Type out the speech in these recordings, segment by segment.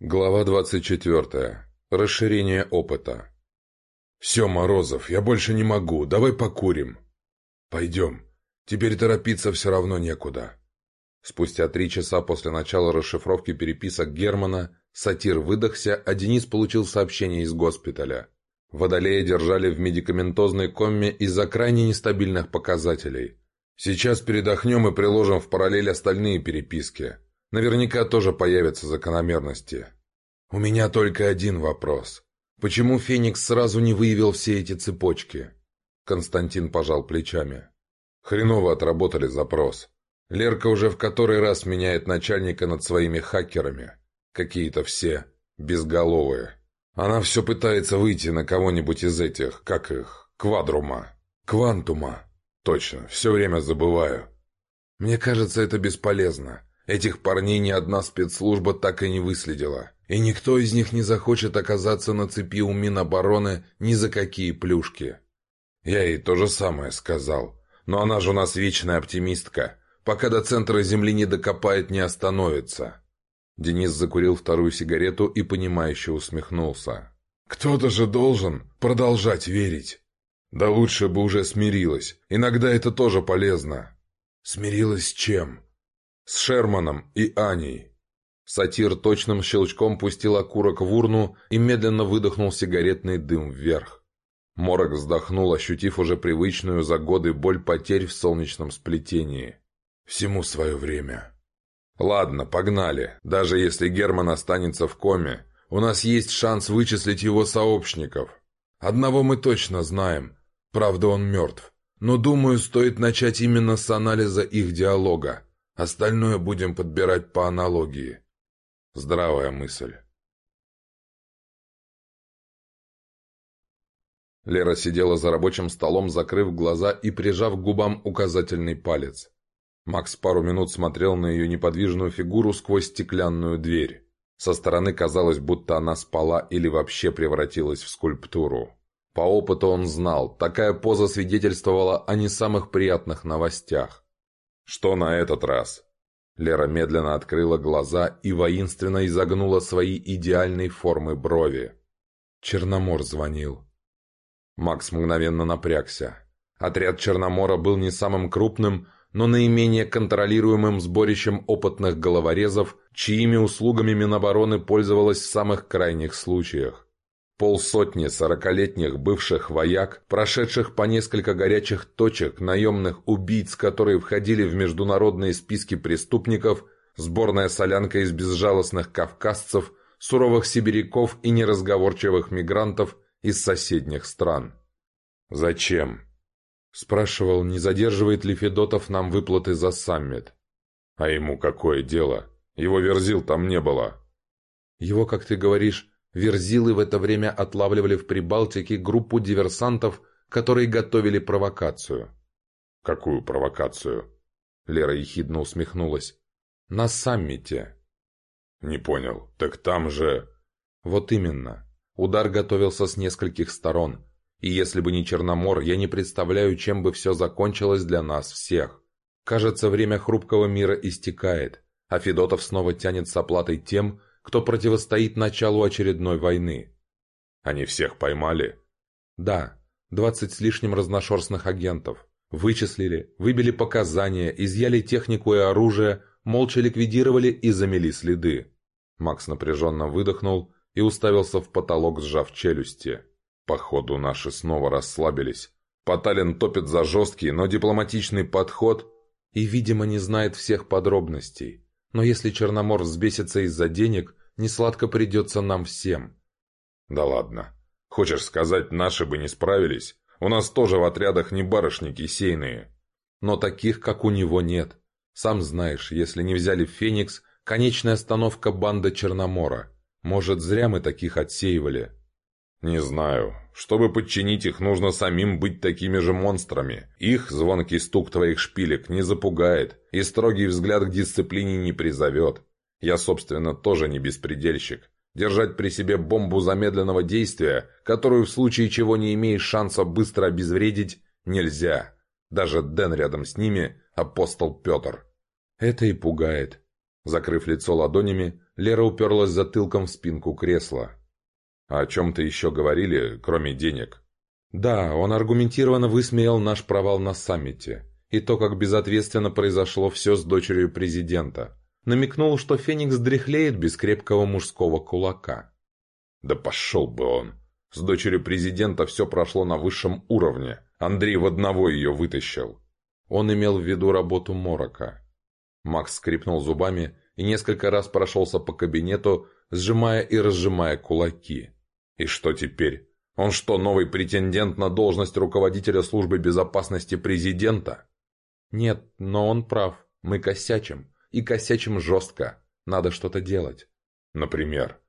Глава 24. Расширение опыта. «Все, Морозов, я больше не могу, давай покурим». «Пойдем. Теперь торопиться все равно некуда». Спустя три часа после начала расшифровки переписок Германа, сатир выдохся, а Денис получил сообщение из госпиталя. Водолея держали в медикаментозной комме из-за крайне нестабильных показателей. Сейчас передохнем и приложим в параллель остальные переписки. Наверняка тоже появятся закономерности. У меня только один вопрос. Почему Феникс сразу не выявил все эти цепочки? Константин пожал плечами. Хреново отработали запрос. Лерка уже в который раз меняет начальника над своими хакерами. Какие-то все безголовые. Она все пытается выйти на кого-нибудь из этих, как их, квадрума, квантума. Точно, все время забываю. Мне кажется, это бесполезно. Этих парней ни одна спецслужба так и не выследила. И никто из них не захочет оказаться на цепи у Минобороны ни за какие плюшки. Я ей то же самое сказал. Но она же у нас вечная оптимистка. Пока до центра Земли не докопает, не остановится. Денис закурил вторую сигарету и понимающе усмехнулся. «Кто-то же должен продолжать верить. Да лучше бы уже смирилась. Иногда это тоже полезно». «Смирилась с чем?» С Шерманом и Аней. Сатир точным щелчком пустил окурок в урну и медленно выдохнул сигаретный дым вверх. Морок вздохнул, ощутив уже привычную за годы боль потерь в солнечном сплетении. «Всему свое время». «Ладно, погнали. Даже если Герман останется в коме, у нас есть шанс вычислить его сообщников. Одного мы точно знаем. Правда, он мертв. Но, думаю, стоит начать именно с анализа их диалога. Остальное будем подбирать по аналогии. Здравая мысль. Лера сидела за рабочим столом, закрыв глаза и прижав к губам указательный палец. Макс пару минут смотрел на ее неподвижную фигуру сквозь стеклянную дверь. Со стороны казалось, будто она спала или вообще превратилась в скульптуру. По опыту он знал, такая поза свидетельствовала о не самых приятных новостях. «Что на этот раз?» Лера медленно открыла глаза и воинственно изогнула свои идеальной формы брови. Черномор звонил. Макс мгновенно напрягся. Отряд Черномора был не самым крупным, но наименее контролируемым сборищем опытных головорезов, чьими услугами Минобороны пользовалась в самых крайних случаях. Полсотни сорокалетних бывших вояк, прошедших по несколько горячих точек наемных убийц, которые входили в международные списки преступников, сборная солянка из безжалостных кавказцев, суровых сибиряков и неразговорчивых мигрантов из соседних стран. «Зачем?» – спрашивал, не задерживает ли Федотов нам выплаты за саммит. «А ему какое дело? Его верзил там не было». «Его, как ты говоришь, Верзилы в это время отлавливали в Прибалтике группу диверсантов, которые готовили провокацию. «Какую провокацию?» Лера ехидно усмехнулась. «На саммите». «Не понял. Так там же...» «Вот именно. Удар готовился с нескольких сторон. И если бы не Черномор, я не представляю, чем бы все закончилось для нас всех. Кажется, время хрупкого мира истекает, а Федотов снова тянет с оплатой тем, кто противостоит началу очередной войны. Они всех поймали? Да, двадцать с лишним разношерстных агентов. Вычислили, выбили показания, изъяли технику и оружие, молча ликвидировали и замели следы. Макс напряженно выдохнул и уставился в потолок, сжав челюсти. Походу, наши снова расслабились. Поталин топит за жесткий, но дипломатичный подход и, видимо, не знает всех подробностей. Но если Черномор взбесится из-за денег, Несладко придется нам всем». «Да ладно. Хочешь сказать, наши бы не справились? У нас тоже в отрядах не барышни кисейные». «Но таких, как у него, нет. Сам знаешь, если не взяли Феникс, конечная остановка банда Черномора. Может, зря мы таких отсеивали». «Не знаю. Чтобы подчинить их, нужно самим быть такими же монстрами. Их звонкий стук твоих шпилек не запугает, и строгий взгляд к дисциплине не призовет. Я, собственно, тоже не беспредельщик. Держать при себе бомбу замедленного действия, которую в случае чего не имеешь шанса быстро обезвредить, нельзя. Даже Дэн рядом с ними – апостол Петр. Это и пугает. Закрыв лицо ладонями, Лера уперлась затылком в спинку кресла. «А «О чем-то еще говорили, кроме денег?» «Да, он аргументированно высмеял наш провал на саммите и то, как безответственно произошло все с дочерью президента. Намекнул, что Феникс дряхлеет без крепкого мужского кулака. Да пошел бы он. С дочерью президента все прошло на высшем уровне. Андрей в одного ее вытащил. Он имел в виду работу Морока. Макс скрипнул зубами и несколько раз прошелся по кабинету, сжимая и разжимая кулаки. И что теперь? Он что, новый претендент на должность руководителя службы безопасности президента? «Нет, но он прав. Мы косячим. И косячим жестко. Надо что-то делать». «Например?»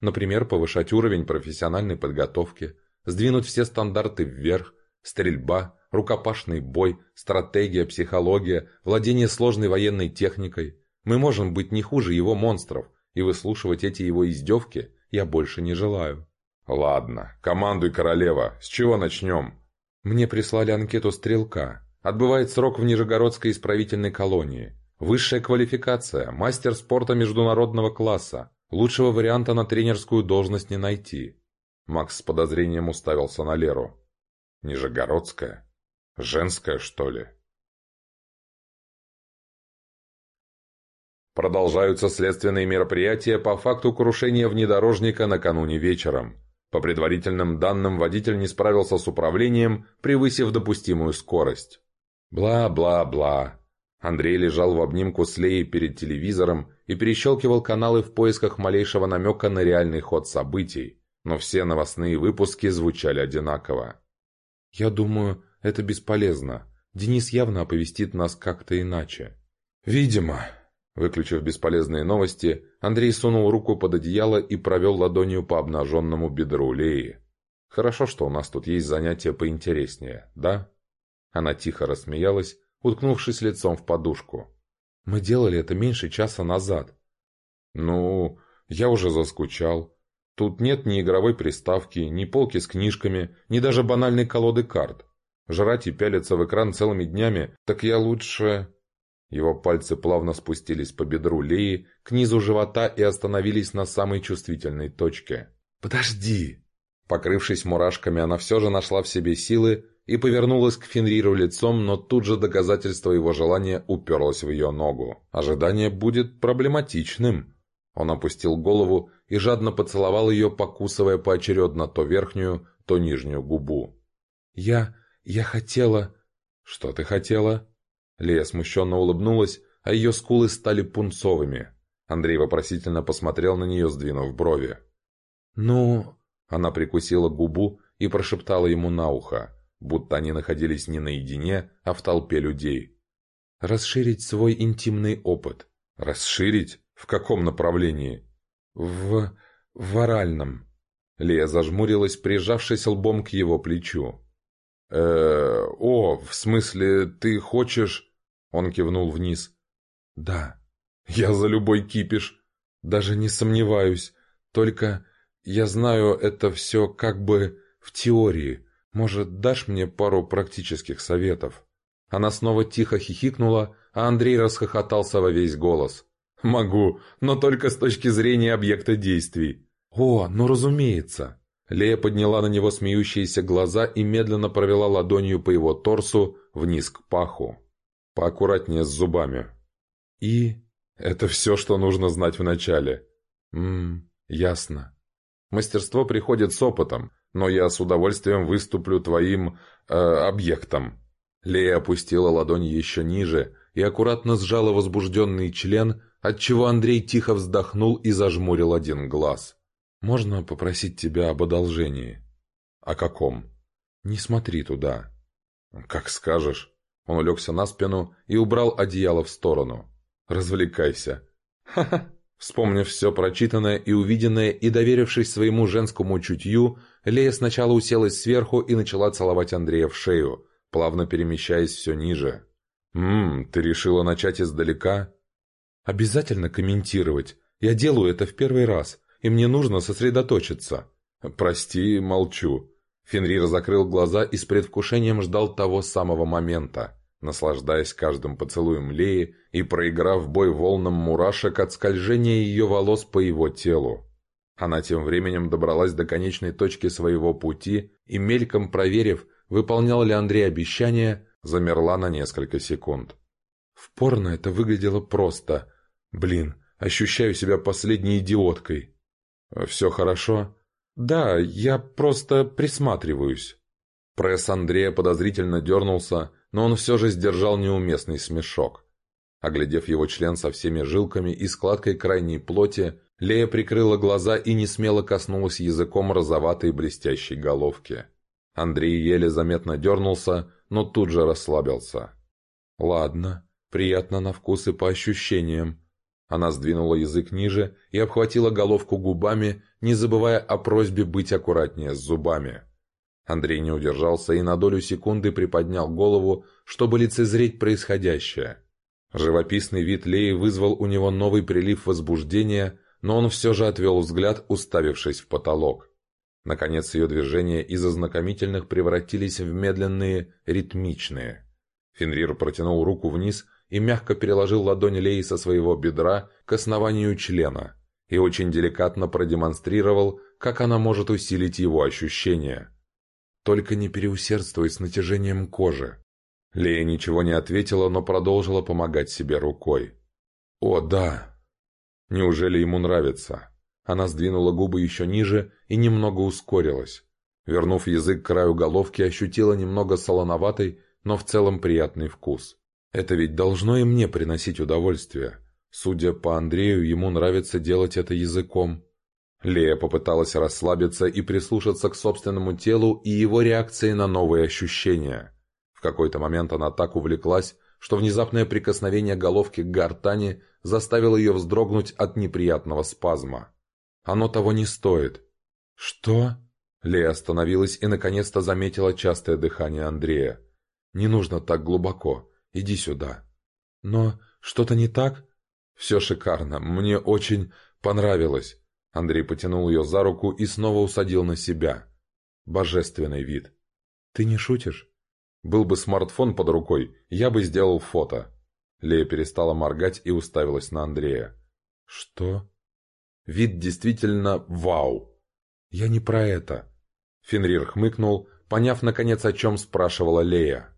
«Например, повышать уровень профессиональной подготовки, сдвинуть все стандарты вверх, стрельба, рукопашный бой, стратегия, психология, владение сложной военной техникой. Мы можем быть не хуже его монстров, и выслушивать эти его издевки я больше не желаю». «Ладно, командуй, королева. С чего начнем?» Мне прислали анкету стрелка. Отбывает срок в Нижегородской исправительной колонии. Высшая квалификация, мастер спорта международного класса. Лучшего варианта на тренерскую должность не найти. Макс с подозрением уставился на Леру. Нижегородская? Женская, что ли? Продолжаются следственные мероприятия по факту крушения внедорожника накануне вечером. По предварительным данным, водитель не справился с управлением, превысив допустимую скорость. Бла-бла-бла. Андрей лежал в обнимку с Леей перед телевизором и перещелкивал каналы в поисках малейшего намека на реальный ход событий, но все новостные выпуски звучали одинаково. «Я думаю, это бесполезно. Денис явно оповестит нас как-то иначе». «Видимо». Выключив бесполезные новости, Андрей сунул руку под одеяло и провел ладонью по обнаженному бедру Леи. «Хорошо, что у нас тут есть занятия поинтереснее, да?» Она тихо рассмеялась, уткнувшись лицом в подушку. «Мы делали это меньше часа назад». «Ну, я уже заскучал. Тут нет ни игровой приставки, ни полки с книжками, ни даже банальной колоды карт. Жрать и пялиться в экран целыми днями, так я лучше...» Его пальцы плавно спустились по бедру Леи к низу живота и остановились на самой чувствительной точке. «Подожди!» Покрывшись мурашками, она все же нашла в себе силы и повернулась к Фенриру лицом, но тут же доказательство его желания уперлось в ее ногу. Ожидание будет проблематичным. Он опустил голову и жадно поцеловал ее, покусывая поочередно то верхнюю, то нижнюю губу. «Я... я хотела...» «Что ты хотела?» Лея смущенно улыбнулась, а ее скулы стали пунцовыми. Андрей вопросительно посмотрел на нее, сдвинув брови. «Ну...» Она прикусила губу и прошептала ему на ухо будто они находились не наедине, а в толпе людей. Расширить свой интимный опыт. Расширить? В каком направлении? В... в оральном. Лея зажмурилась, прижавшись лбом к его плечу. э о, в смысле, ты хочешь...» Он кивнул вниз. «Да, я за любой кипиш. Даже не сомневаюсь. Только я знаю это все как бы в теории. Может, дашь мне пару практических советов?» Она снова тихо хихикнула, а Андрей расхохотался во весь голос. «Могу, но только с точки зрения объекта действий». «О, ну разумеется!» Лея подняла на него смеющиеся глаза и медленно провела ладонью по его торсу вниз к паху. «Поаккуратнее с зубами». «И?» «Это все, что нужно знать вначале». «Ммм, ясно». Мастерство приходит с опытом, но я с удовольствием выступлю твоим... Э, объектом». Лея опустила ладонь еще ниже и аккуратно сжала возбужденный член, отчего Андрей тихо вздохнул и зажмурил один глаз. «Можно попросить тебя об одолжении?» «О каком?» «Не смотри туда». «Как скажешь». Он улегся на спину и убрал одеяло в сторону. «Развлекайся». «Ха-ха». Вспомнив все прочитанное и увиденное и доверившись своему женскому чутью, Лея сначала уселась сверху и начала целовать Андрея в шею, плавно перемещаясь все ниже. «Ммм, ты решила начать издалека?» «Обязательно комментировать. Я делаю это в первый раз, и мне нужно сосредоточиться». «Прости, молчу». Фенрир закрыл глаза и с предвкушением ждал того самого момента. Наслаждаясь каждым поцелуем Леи и проиграв бой волнам мурашек от скольжения ее волос по его телу. Она тем временем добралась до конечной точки своего пути и, мельком проверив, выполнял ли Андрей обещание, замерла на несколько секунд. В порно это выглядело просто. Блин, ощущаю себя последней идиоткой. «Все хорошо?» «Да, я просто присматриваюсь». Пресс Андрея подозрительно дернулся, но он все же сдержал неуместный смешок. Оглядев его член со всеми жилками и складкой крайней плоти, Лея прикрыла глаза и не смело коснулась языком розоватой блестящей головки. Андрей еле заметно дернулся, но тут же расслабился. «Ладно, приятно на вкус и по ощущениям». Она сдвинула язык ниже и обхватила головку губами, не забывая о просьбе быть аккуратнее с зубами. Андрей не удержался и на долю секунды приподнял голову, чтобы лицезреть происходящее. Живописный вид Леи вызвал у него новый прилив возбуждения, но он все же отвел взгляд, уставившись в потолок. Наконец ее движения из ознакомительных превратились в медленные, ритмичные. Фенрир протянул руку вниз и мягко переложил ладонь Леи со своего бедра к основанию члена и очень деликатно продемонстрировал, как она может усилить его ощущения. Только не переусердствуй с натяжением кожи. Лея ничего не ответила, но продолжила помогать себе рукой. «О, да!» «Неужели ему нравится?» Она сдвинула губы еще ниже и немного ускорилась. Вернув язык к краю головки, ощутила немного солоноватый, но в целом приятный вкус. Это ведь должно и мне приносить удовольствие. Судя по Андрею, ему нравится делать это языком. Лея попыталась расслабиться и прислушаться к собственному телу и его реакции на новые ощущения. В какой-то момент она так увлеклась, что внезапное прикосновение головки к гортани заставило ее вздрогнуть от неприятного спазма. Оно того не стоит. «Что?» Лея остановилась и наконец-то заметила частое дыхание Андрея. «Не нужно так глубоко. Иди сюда». «Но что-то не так?» «Все шикарно. Мне очень понравилось. Андрей потянул ее за руку и снова усадил на себя. Божественный вид. «Ты не шутишь?» «Был бы смартфон под рукой, я бы сделал фото». Лея перестала моргать и уставилась на Андрея. «Что?» «Вид действительно вау!» «Я не про это». Фенрир хмыкнул, поняв, наконец, о чем спрашивала Лея.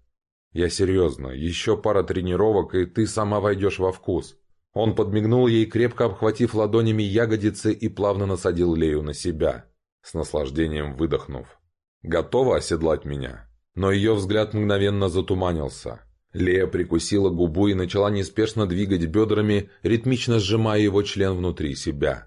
«Я серьезно, еще пара тренировок, и ты сама войдешь во вкус. Он подмигнул ей, крепко обхватив ладонями ягодицы и плавно насадил Лею на себя, с наслаждением выдохнув. «Готова оседлать меня?» Но ее взгляд мгновенно затуманился. Лея прикусила губу и начала неспешно двигать бедрами, ритмично сжимая его член внутри себя.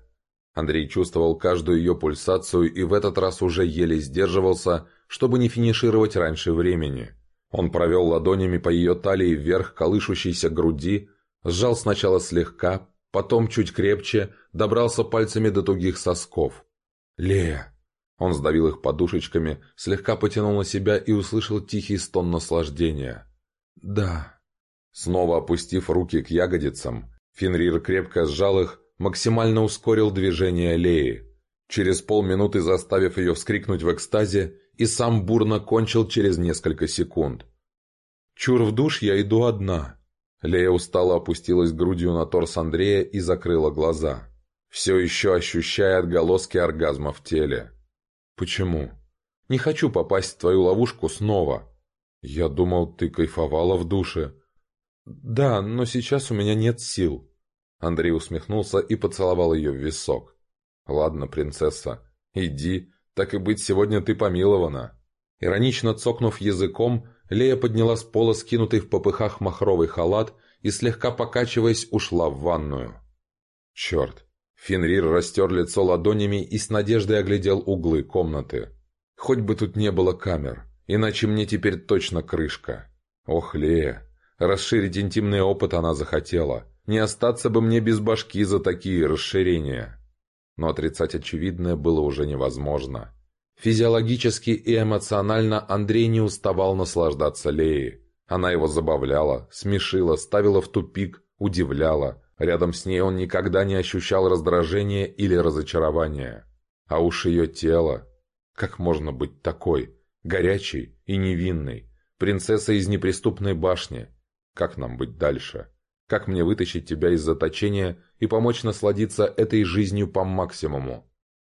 Андрей чувствовал каждую ее пульсацию и в этот раз уже еле сдерживался, чтобы не финишировать раньше времени. Он провел ладонями по ее талии вверх колышущейся груди, Сжал сначала слегка, потом чуть крепче, добрался пальцами до тугих сосков. «Лея!» Он сдавил их подушечками, слегка потянул на себя и услышал тихий стон наслаждения. «Да». Снова опустив руки к ягодицам, Фенрир крепко сжал их, максимально ускорил движение Леи. Через полминуты заставив ее вскрикнуть в экстазе, и сам бурно кончил через несколько секунд. «Чур в душ, я иду одна», Лея устало опустилась грудью на торс Андрея и закрыла глаза, все еще ощущая отголоски оргазма в теле. «Почему?» «Не хочу попасть в твою ловушку снова». «Я думал, ты кайфовала в душе». «Да, но сейчас у меня нет сил». Андрей усмехнулся и поцеловал ее в висок. «Ладно, принцесса, иди, так и быть, сегодня ты помилована». Иронично цокнув языком, Лея подняла с пола скинутый в попыхах махровый халат и, слегка покачиваясь, ушла в ванную. Черт! Фенрир растер лицо ладонями и с надеждой оглядел углы комнаты. Хоть бы тут не было камер, иначе мне теперь точно крышка. Ох, Лея! Расширить интимный опыт она захотела. Не остаться бы мне без башки за такие расширения. Но отрицать очевидное было уже невозможно. Физиологически и эмоционально Андрей не уставал наслаждаться Леей. Она его забавляла, смешила, ставила в тупик, удивляла. Рядом с ней он никогда не ощущал раздражения или разочарования. А уж ее тело... Как можно быть такой, горячей и невинной? принцесса из неприступной башни. Как нам быть дальше? Как мне вытащить тебя из заточения и помочь насладиться этой жизнью по максимуму?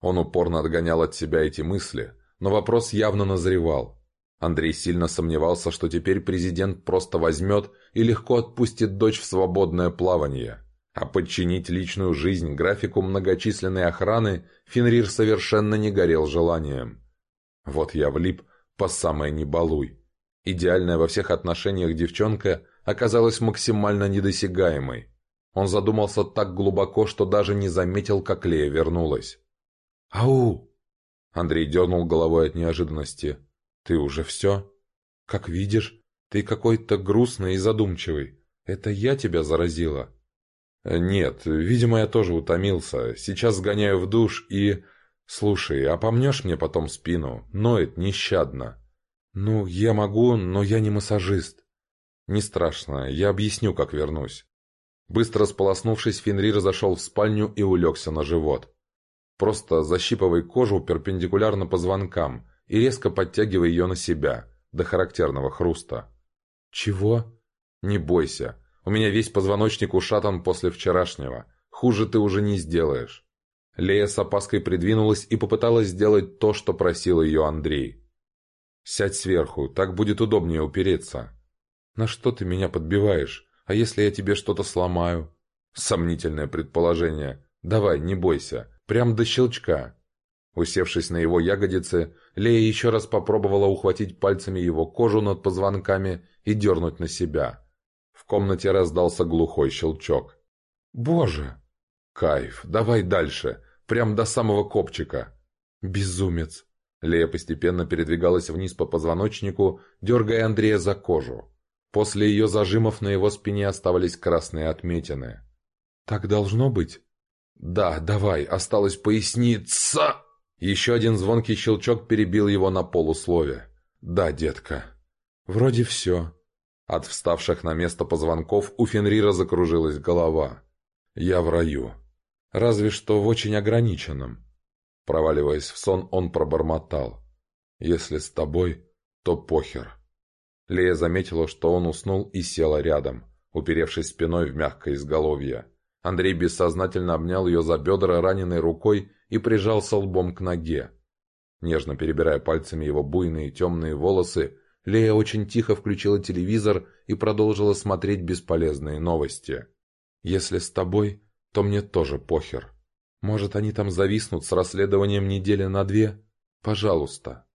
Он упорно отгонял от себя эти мысли, но вопрос явно назревал. Андрей сильно сомневался, что теперь президент просто возьмет и легко отпустит дочь в свободное плавание. А подчинить личную жизнь графику многочисленной охраны Фенрир совершенно не горел желанием. Вот я влип по самое не балуй. Идеальная во всех отношениях девчонка оказалась максимально недосягаемой. Он задумался так глубоко, что даже не заметил, как Лея вернулась. «Ау!» Андрей дернул головой от неожиданности. «Ты уже все?» «Как видишь, ты какой-то грустный и задумчивый. Это я тебя заразила?» «Нет, видимо, я тоже утомился. Сейчас сгоняю в душ и...» «Слушай, а помнешь мне потом спину? Ноет нещадно». «Ну, я могу, но я не массажист». «Не страшно, я объясню, как вернусь». Быстро сполоснувшись, Фенрир зашел в спальню и улегся на живот. Просто защипывай кожу перпендикулярно позвонкам и резко подтягивай ее на себя, до характерного хруста. «Чего?» «Не бойся. У меня весь позвоночник ушатан после вчерашнего. Хуже ты уже не сделаешь». Лея с опаской придвинулась и попыталась сделать то, что просил ее Андрей. «Сядь сверху, так будет удобнее упереться». «На что ты меня подбиваешь? А если я тебе что-то сломаю?» «Сомнительное предположение. Давай, не бойся. Прям до щелчка. Усевшись на его ягодицы, Лея еще раз попробовала ухватить пальцами его кожу над позвонками и дернуть на себя. В комнате раздался глухой щелчок. «Боже!» «Кайф, давай дальше, прям до самого копчика!» «Безумец!» Лея постепенно передвигалась вниз по позвоночнику, дергая Андрея за кожу. После ее зажимов на его спине оставались красные отметины. «Так должно быть?» «Да, давай, осталось поясниться!» Еще один звонкий щелчок перебил его на полуслове. «Да, детка». «Вроде все». От вставших на место позвонков у Фенрира закружилась голова. «Я в раю. Разве что в очень ограниченном». Проваливаясь в сон, он пробормотал. «Если с тобой, то похер». Лея заметила, что он уснул и села рядом, уперевшись спиной в мягкое изголовье. Андрей бессознательно обнял ее за бедра раненой рукой и прижался лбом к ноге. Нежно перебирая пальцами его буйные темные волосы, Лея очень тихо включила телевизор и продолжила смотреть бесполезные новости. «Если с тобой, то мне тоже похер. Может, они там зависнут с расследованием недели на две? Пожалуйста».